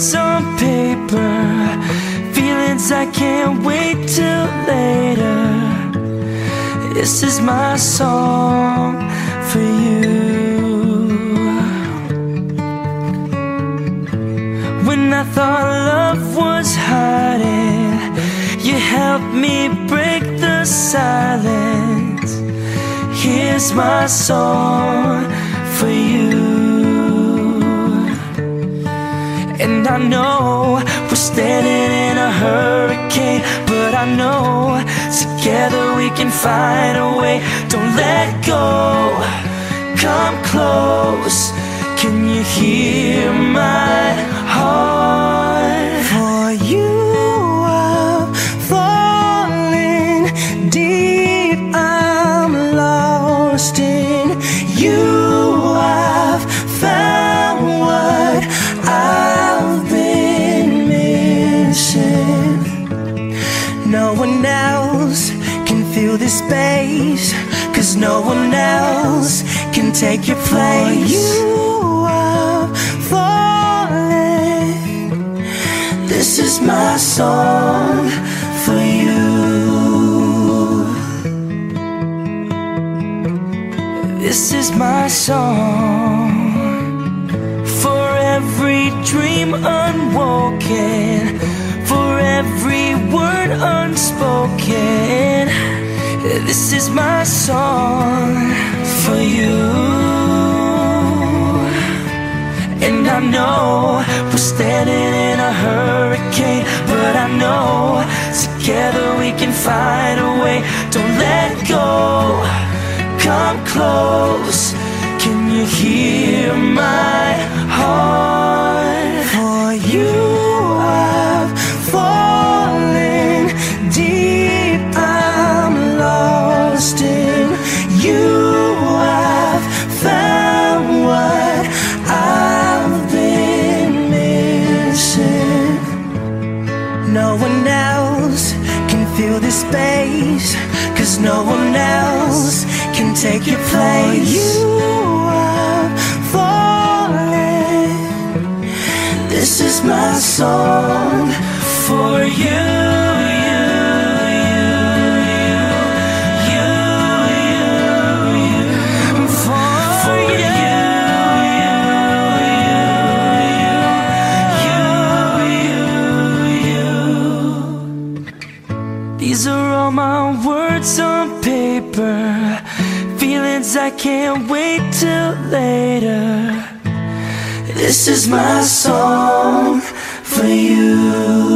words on paper, feelings I can't wait till later. This is my song for you. When I thought love was hiding, you helped me break the silence. Here's my song for you. And I know we're standing in a hurricane, but I know together we can find a way. Don't let go, come close. Can you hear my heart? Else can fill this space. Cause no one else can take your place. You are falling. This is my song for you. This is my song for every dream unwoken, unspoken. This is my song for you. And I know we're standing in a hurricane, but I know together we can find a way. Don't let go, come close. Can you hear my No one else can fill this space. Cause no one else can take your place. You are falling. This is my song For you, These are all my words on paper, feelings I can't wait till later. This is my song for you.